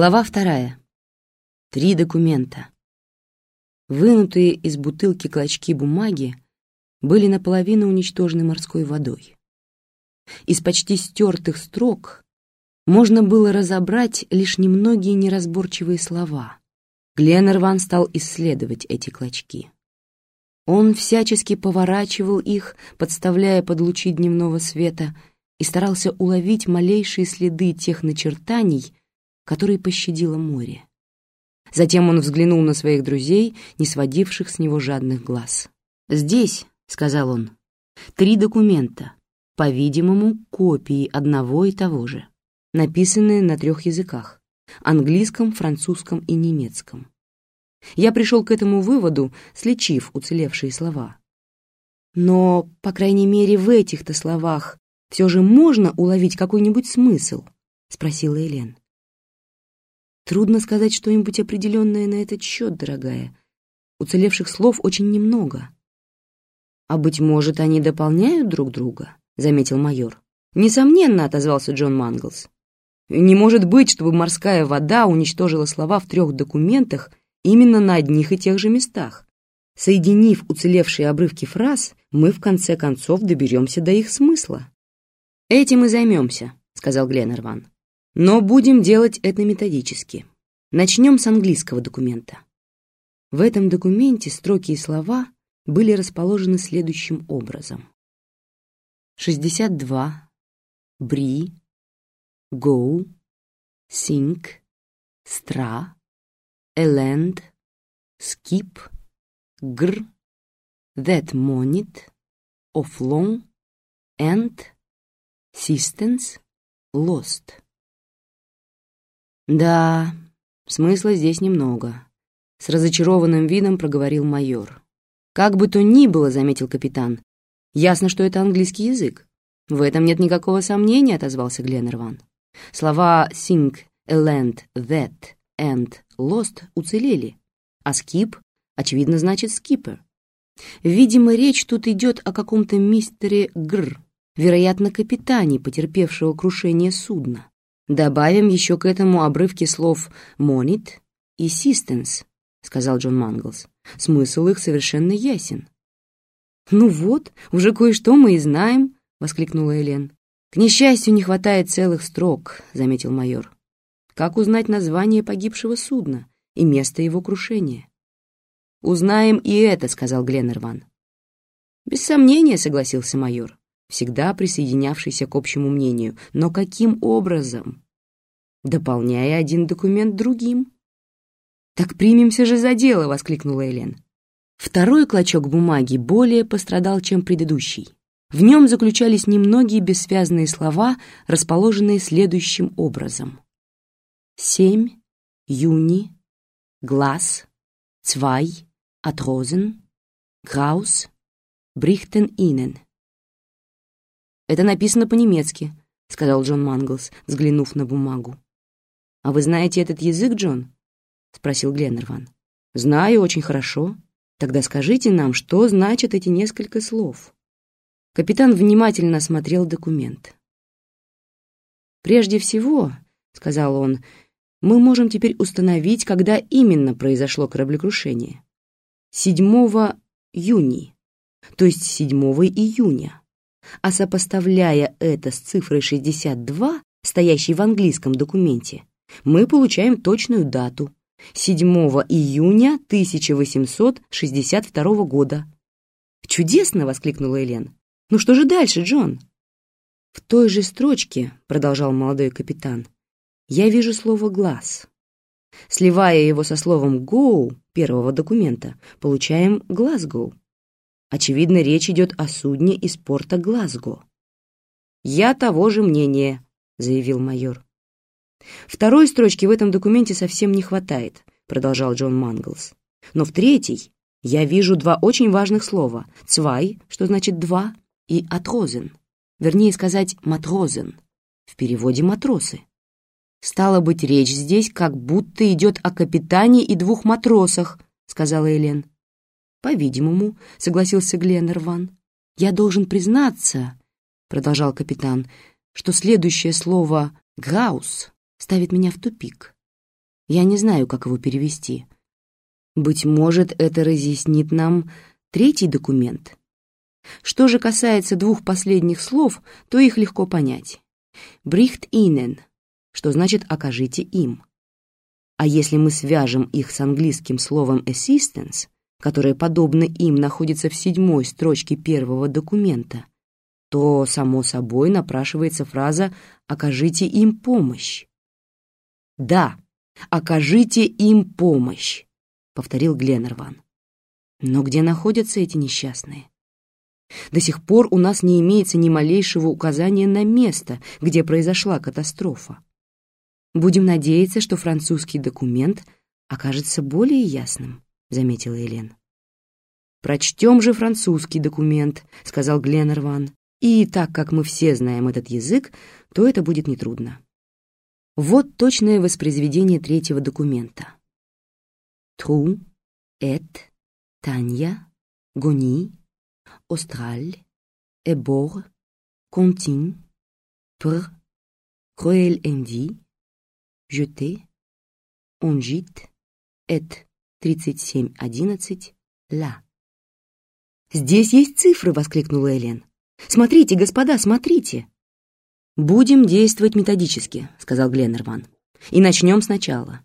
Глава вторая. Три документа. Вынутые из бутылки клочки бумаги были наполовину уничтожены морской водой. Из почти стертых строк можно было разобрать лишь немногие неразборчивые слова. Гленнерван стал исследовать эти клочки. Он всячески поворачивал их, подставляя под лучи дневного света, и старался уловить малейшие следы тех начертаний, которые пощадило море. Затем он взглянул на своих друзей, не сводивших с него жадных глаз. «Здесь», — сказал он, — «три документа, по-видимому, копии одного и того же, написанные на трех языках — английском, французском и немецком. Я пришел к этому выводу, слечив уцелевшие слова. Но, по крайней мере, в этих-то словах все же можно уловить какой-нибудь смысл, — спросила Элен. Трудно сказать что-нибудь определенное на этот счет, дорогая. Уцелевших слов очень немного. А, быть может, они дополняют друг друга, заметил майор. Несомненно, отозвался Джон Манглс. Не может быть, чтобы морская вода уничтожила слова в трех документах именно на одних и тех же местах. Соединив уцелевшие обрывки фраз, мы в конце концов доберемся до их смысла. «Этим и займемся», — сказал Гленнерван. Но будем делать это методически. Начнем с английского документа. В этом документе строки и слова были расположены следующим образом. 62, бри, go, sink, стра, эленд, skip, gr, that monit, of long, and, sistance, lost. «Да, смысла здесь немного», — с разочарованным видом проговорил майор. «Как бы то ни было», — заметил капитан, — «ясно, что это английский язык». «В этом нет никакого сомнения», — отозвался Гленнерван. Слова «sink», «land», «that» and «lost» уцелели, а «skip» очевидно значит «skipper». Видимо, речь тут идет о каком-то мистере Гр, вероятно, капитане, потерпевшего крушение судна. Добавим еще к этому обрывки слов «монит» и «систенс», — сказал Джон Манглс. Смысл их совершенно ясен. «Ну вот, уже кое-что мы и знаем», — воскликнула Элен. «К несчастью, не хватает целых строк», — заметил майор. «Как узнать название погибшего судна и место его крушения?» «Узнаем и это», — сказал Гленнерван. «Без сомнения», — согласился майор всегда присоединявшийся к общему мнению. Но каким образом? Дополняя один документ другим. «Так примемся же за дело!» — воскликнула Элен. Второй клочок бумаги более пострадал, чем предыдущий. В нем заключались немногие бессвязные слова, расположенные следующим образом. «Семь, юни, глаз, цвай, атрозен, граус, брихтен инен». «Это написано по-немецки», — сказал Джон Манглс, взглянув на бумагу. «А вы знаете этот язык, Джон?» — спросил Гленнерван. «Знаю очень хорошо. Тогда скажите нам, что значат эти несколько слов?» Капитан внимательно осмотрел документ. «Прежде всего», — сказал он, — «мы можем теперь установить, когда именно произошло кораблекрушение. 7 июня, то есть 7 июня а сопоставляя это с цифрой 62, стоящей в английском документе, мы получаем точную дату — 7 июня 1862 года. «Чудесно!» — воскликнула Элен. «Ну что же дальше, Джон?» «В той же строчке», — продолжал молодой капитан, — «я вижу слово «глаз». Сливая его со словом «go» первого документа, получаем «Глазгоу». Очевидно, речь идет о судне из порта Глазго. «Я того же мнения», — заявил майор. «Второй строчки в этом документе совсем не хватает», — продолжал Джон Манглс. «Но в третьей я вижу два очень важных слова. «Цвай», что значит «два», и «атрозен», вернее сказать «матрозен», в переводе «матросы». «Стало быть, речь здесь как будто идет о капитане и двух матросах», — сказала Элен. «По-видимому», — согласился Гленнерван. «Я должен признаться», — продолжал капитан, «что следующее слово «граус» ставит меня в тупик. Я не знаю, как его перевести. Быть может, это разъяснит нам третий документ. Что же касается двух последних слов, то их легко понять. «Брихт инен», что значит «окажите им». А если мы свяжем их с английским словом assistance, которое, подобно им, находится в седьмой строчке первого документа, то, само собой, напрашивается фраза «окажите им помощь». «Да, окажите им помощь», — повторил Гленнерван. Но где находятся эти несчастные? До сих пор у нас не имеется ни малейшего указания на место, где произошла катастрофа. Будем надеяться, что французский документ окажется более ясным, заметила Элен. «Прочтем же французский документ», — сказал Гленнерван. «И так как мы все знаем этот язык, то это будет нетрудно». Вот точное воспроизведение третьего документа. Тру, эт, Танья, Гони, Остраль, Эбор, Контин, Пр, Круэль Энди, Jeté, Онжит, Эт 3711, Ла. «Здесь есть цифры!» — воскликнула Элен. «Смотрите, господа, смотрите!» «Будем действовать методически», — сказал Гленнерван. «И начнем сначала.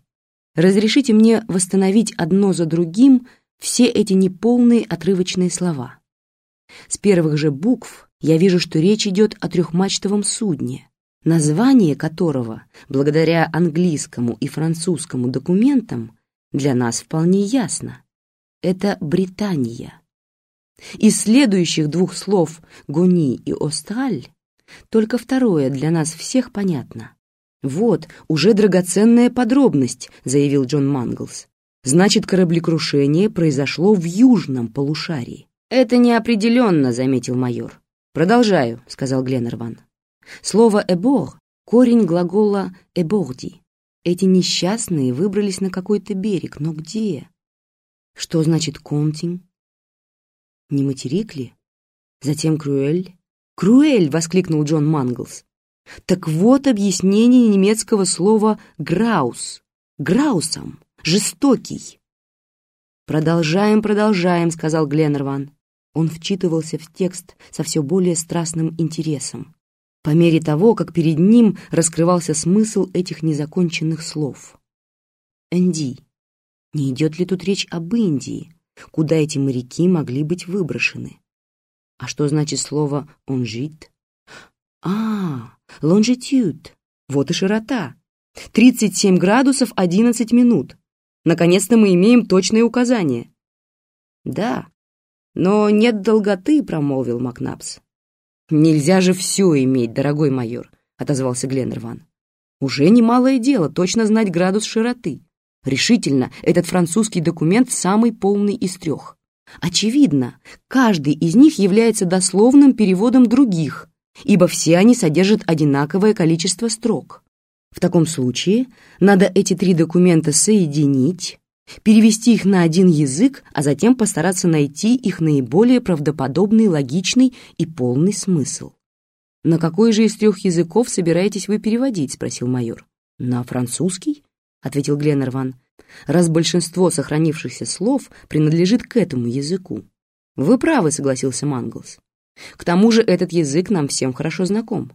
Разрешите мне восстановить одно за другим все эти неполные отрывочные слова. С первых же букв я вижу, что речь идет о трехмачтовом судне, название которого, благодаря английскому и французскому документам, для нас вполне ясно. Это Британия. Из следующих двух слов «гони» и «остраль» только второе для нас всех понятно. «Вот, уже драгоценная подробность», — заявил Джон Манглс. «Значит, кораблекрушение произошло в южном полушарии». «Это неопределенно», — заметил майор. «Продолжаю», — сказал Гленнерван. Слово «эбор» — корень глагола «эборди». Эти несчастные выбрались на какой-то берег, но где? Что значит «континг»? Не материк ли? Затем «круэль». «Круэль!» — воскликнул Джон Манглс. Так вот объяснение немецкого слова «граус». Граусом. Жестокий. «Продолжаем, продолжаем», — сказал Гленнерван. Он вчитывался в текст со все более страстным интересом по мере того, как перед ним раскрывался смысл этих незаконченных слов. Энди. Не идет ли тут речь об Индии, куда эти моряки могли быть выброшены? А что значит слово «онжит»? А, лонжитюд. Вот и широта. 37 градусов 11 минут. Наконец-то мы имеем точные указания. Да, но нет долготы, промолвил Макнапс. «Нельзя же все иметь, дорогой майор», — отозвался Гленнерван. «Уже немалое дело точно знать градус широты. Решительно, этот французский документ самый полный из трех. Очевидно, каждый из них является дословным переводом других, ибо все они содержат одинаковое количество строк. В таком случае надо эти три документа соединить, перевести их на один язык, а затем постараться найти их наиболее правдоподобный, логичный и полный смысл. «На какой же из трех языков собираетесь вы переводить?» — спросил майор. «На французский?» — ответил Гленнерван. «Раз большинство сохранившихся слов принадлежит к этому языку». «Вы правы», — согласился Манглс. «К тому же этот язык нам всем хорошо знаком».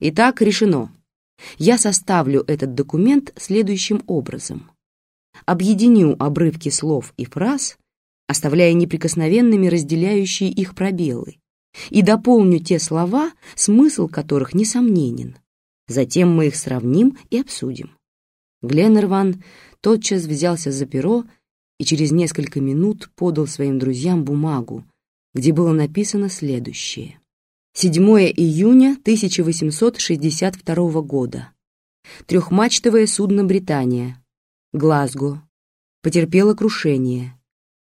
«Итак, решено. Я составлю этот документ следующим образом объединю обрывки слов и фраз, оставляя неприкосновенными разделяющие их пробелы, и дополню те слова, смысл которых несомненен. Затем мы их сравним и обсудим. Гленнерван тотчас взялся за перо и через несколько минут подал своим друзьям бумагу, где было написано следующее. 7 июня 1862 года. Трехмачтовое судно «Британия», Глазго. Потерпела крушение.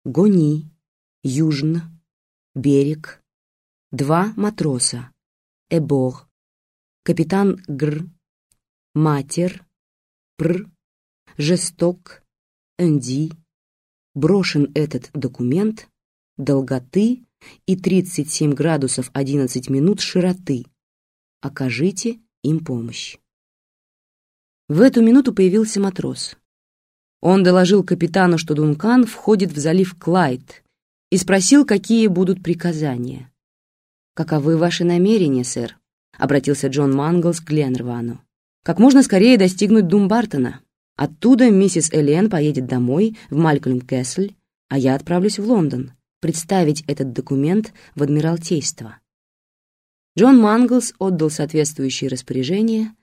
Гони. Южн. Берег. Два матроса. Эбор. Капитан Гр. Матер. Пр. Жесток. Энди. Брошен этот документ. Долготы и 37 градусов 11 минут широты. Окажите им помощь. В эту минуту появился матрос. Он доложил капитану, что Дункан входит в залив Клайд, и спросил, какие будут приказания. «Каковы ваши намерения, сэр?» — обратился Джон Манглс к Гленрвану. «Как можно скорее достигнуть Думбартона. Оттуда миссис Элен поедет домой, в Малькольм-Кэсль, а я отправлюсь в Лондон, представить этот документ в Адмиралтейство». Джон Манглс отдал соответствующие распоряжения,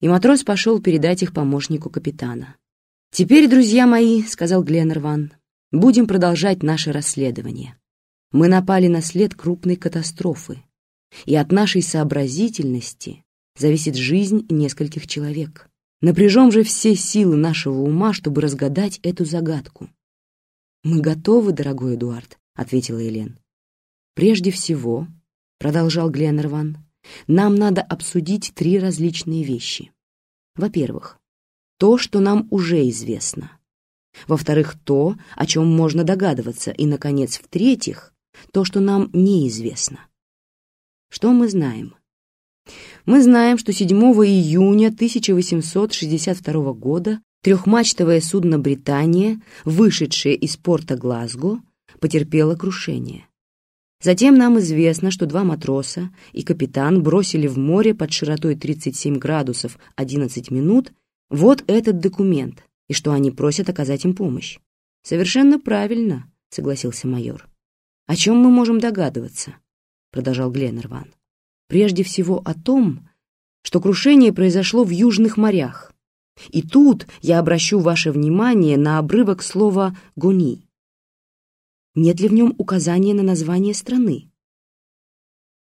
и матрос пошел передать их помощнику капитана. «Теперь, друзья мои», — сказал Гленнерван, — «будем продолжать наше расследование. Мы напали на след крупной катастрофы, и от нашей сообразительности зависит жизнь нескольких человек. Напряжем же все силы нашего ума, чтобы разгадать эту загадку». «Мы готовы, дорогой Эдуард», — ответила Елен. «Прежде всего», — продолжал Гленнерван, — «нам надо обсудить три различные вещи. Во-первых, то, что нам уже известно. Во-вторых, то, о чем можно догадываться. И, наконец, в-третьих, то, что нам неизвестно. Что мы знаем? Мы знаем, что 7 июня 1862 года трехмачтовое судно «Британия», вышедшее из порта Глазго, потерпело крушение. Затем нам известно, что два матроса и капитан бросили в море под широтой 37 градусов 11 минут вот этот документ, и что они просят оказать им помощь. Совершенно правильно, согласился майор. О чем мы можем догадываться? Продолжал Гленнерван. Прежде всего о том, что крушение произошло в южных морях. И тут я обращу ваше внимание на обрывок слова «гони». Нет ли в нем указания на название страны?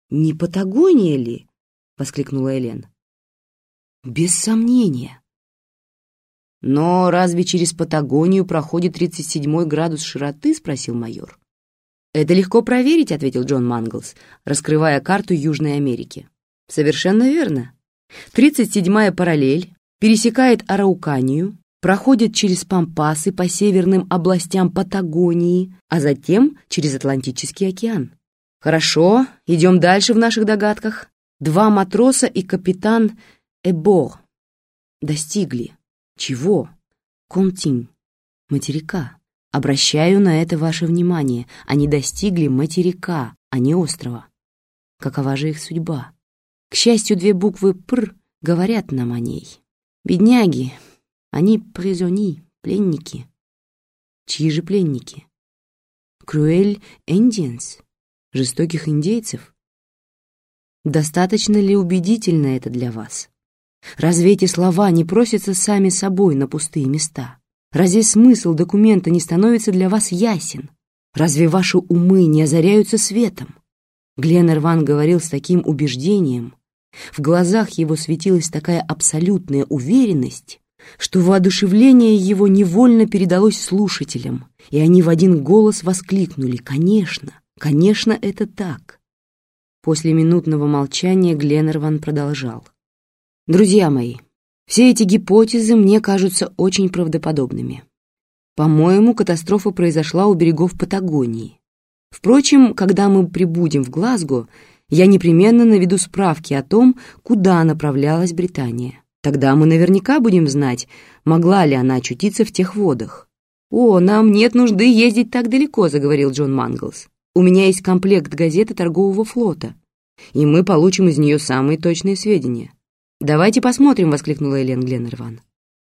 «Не Патагония ли?» — воскликнула Элен. «Без сомнения. «Но разве через Патагонию проходит 37 градус широты?» — спросил майор. «Это легко проверить», — ответил Джон Манглс, раскрывая карту Южной Америки. «Совершенно верно. 37-я параллель пересекает Арауканию, проходит через Пампасы по северным областям Патагонии, а затем через Атлантический океан. Хорошо, идем дальше в наших догадках. Два матроса и капитан Эбо достигли чего? Контин. Материка. Обращаю на это ваше внимание. Они достигли материка, а не острова. Какова же их судьба? К счастью, две буквы «пр» говорят нам о ней. Бедняги, они призони, пленники. Чьи же пленники? Круэль Индианс, жестоких индейцев. Достаточно ли убедительно это для вас? Разве эти слова не просятся сами собой на пустые места? Разве смысл документа не становится для вас ясен? Разве ваши умы не озаряются светом? Гленнерван говорил с таким убеждением. В глазах его светилась такая абсолютная уверенность, что воодушевление его невольно передалось слушателям, и они в один голос воскликнули «Конечно, конечно, это так». После минутного молчания Гленнерван продолжал. Друзья мои, все эти гипотезы мне кажутся очень правдоподобными. По-моему, катастрофа произошла у берегов Патагонии. Впрочем, когда мы прибудем в Глазго, я непременно наведу справки о том, куда направлялась Британия. Тогда мы наверняка будем знать, могла ли она очутиться в тех водах. «О, нам нет нужды ездить так далеко», — заговорил Джон Манглс. «У меня есть комплект газеты торгового флота, и мы получим из нее самые точные сведения». «Давайте посмотрим», — воскликнула Элен Гленнерван.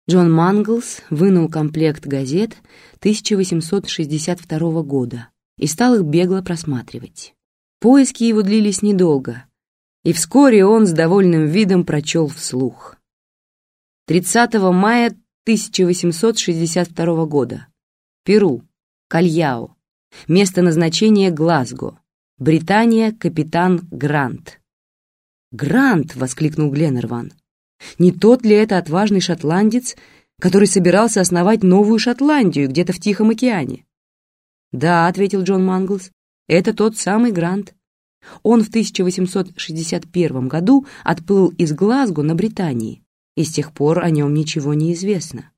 Джон Манглс вынул комплект газет 1862 года и стал их бегло просматривать. Поиски его длились недолго, и вскоре он с довольным видом прочел вслух. 30 мая 1862 года. Перу. Кальяо. Место назначения Глазго. Британия. Капитан Грант. «Грант!» — воскликнул Гленнерван. «Не тот ли это отважный шотландец, который собирался основать новую Шотландию где-то в Тихом океане?» «Да», — ответил Джон Манглс, — «это тот самый Грант. Он в 1861 году отплыл из Глазго на Британии, и с тех пор о нем ничего не известно».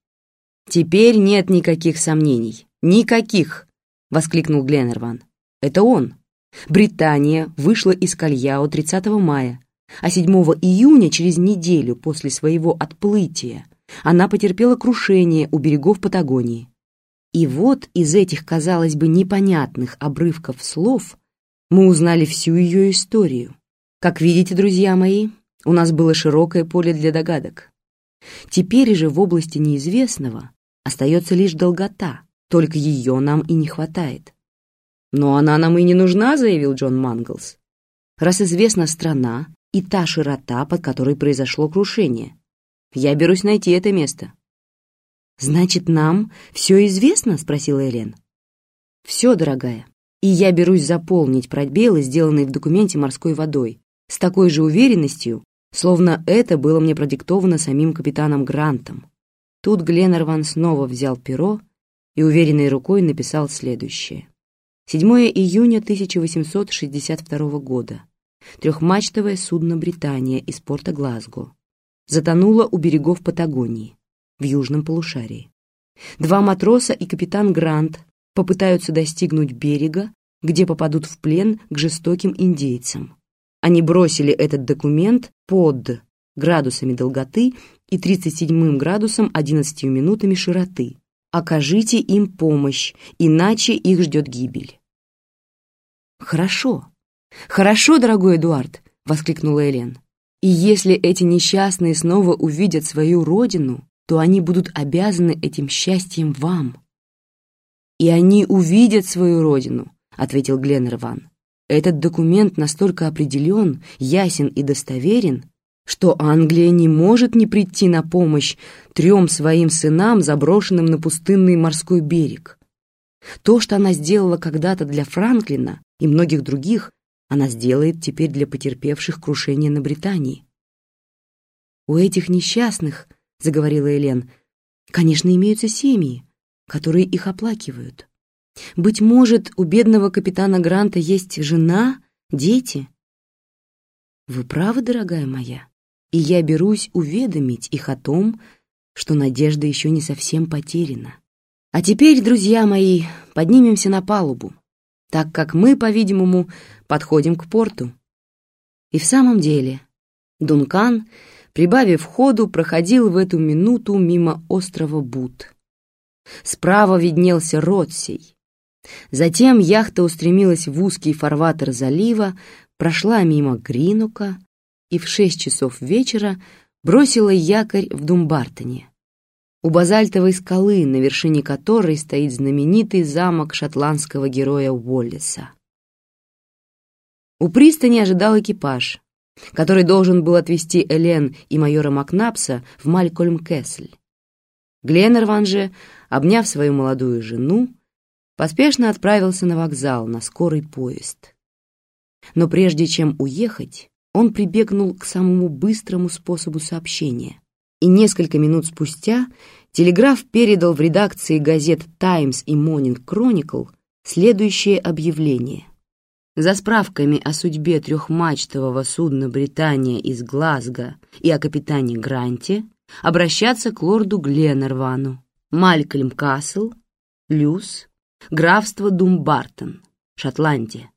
«Теперь нет никаких сомнений. Никаких!» — воскликнул Гленнерван. «Это он. Британия вышла из Кальяо 30 мая, а 7 июня, через неделю после своего отплытия, она потерпела крушение у берегов Патагонии. И вот из этих, казалось бы, непонятных обрывков слов мы узнали всю ее историю. Как видите, друзья мои, у нас было широкое поле для догадок. Теперь же в области неизвестного остается лишь долгота, только ее нам и не хватает. «Но она нам и не нужна», — заявил Джон Манглс. «Раз известна страна и та широта, под которой произошло крушение, я берусь найти это место». «Значит, нам все известно?» — спросила Элен. «Все, дорогая. И я берусь заполнить пробелы, сделанные в документе морской водой, с такой же уверенностью, словно это было мне продиктовано самим капитаном Грантом». Тут Гленнерван снова взял перо и уверенной рукой написал следующее. 7 июня 1862 года. Трехмачтовое судно «Британия» из порта Глазго затонуло у берегов Патагонии в южном полушарии. Два матроса и капитан Грант попытаются достигнуть берега, где попадут в плен к жестоким индейцам. Они бросили этот документ под градусами долготы и 37 градусом 11 минутами широты. Окажите им помощь, иначе их ждет гибель. «Хорошо, хорошо, дорогой Эдуард!» — воскликнула Элен. «И если эти несчастные снова увидят свою родину, то они будут обязаны этим счастьем вам». «И они увидят свою родину», — ответил Гленнерван. «Этот документ настолько определен, ясен и достоверен, что Англия не может не прийти на помощь трем своим сынам, заброшенным на пустынный морской берег. То, что она сделала когда-то для Франклина и многих других, она сделает теперь для потерпевших крушение на Британии. «У этих несчастных, — заговорила Элен, — конечно, имеются семьи, которые их оплакивают. Быть может, у бедного капитана Гранта есть жена, дети?» «Вы правы, дорогая моя, и я берусь уведомить их о том, что надежда еще не совсем потеряна. А теперь, друзья мои, поднимемся на палубу, так как мы, по-видимому, подходим к порту. И в самом деле, Дункан, прибавив ходу, проходил в эту минуту мимо острова Бут. Справа виднелся Ротсей. Затем яхта устремилась в узкий фарватер залива, прошла мимо Гринука и в шесть часов вечера бросила якорь в Думбартоне у базальтовой скалы, на вершине которой стоит знаменитый замок шотландского героя Уоллиса. У пристани ожидал экипаж, который должен был отвезти Элен и майора Макнапса в Малькольм-Кессель. Гленнерван же, обняв свою молодую жену, поспешно отправился на вокзал на скорый поезд. Но прежде чем уехать, он прибегнул к самому быстрому способу сообщения и несколько минут спустя телеграф передал в редакции газет «Таймс» и «Монинг Кроникл» следующее объявление. За справками о судьбе трехмачтового судна «Британия» из Глазго и о капитане Гранте обращаться к лорду Гленнервану, Малькольм Касл, Люс, графство Думбартон, Шотландия.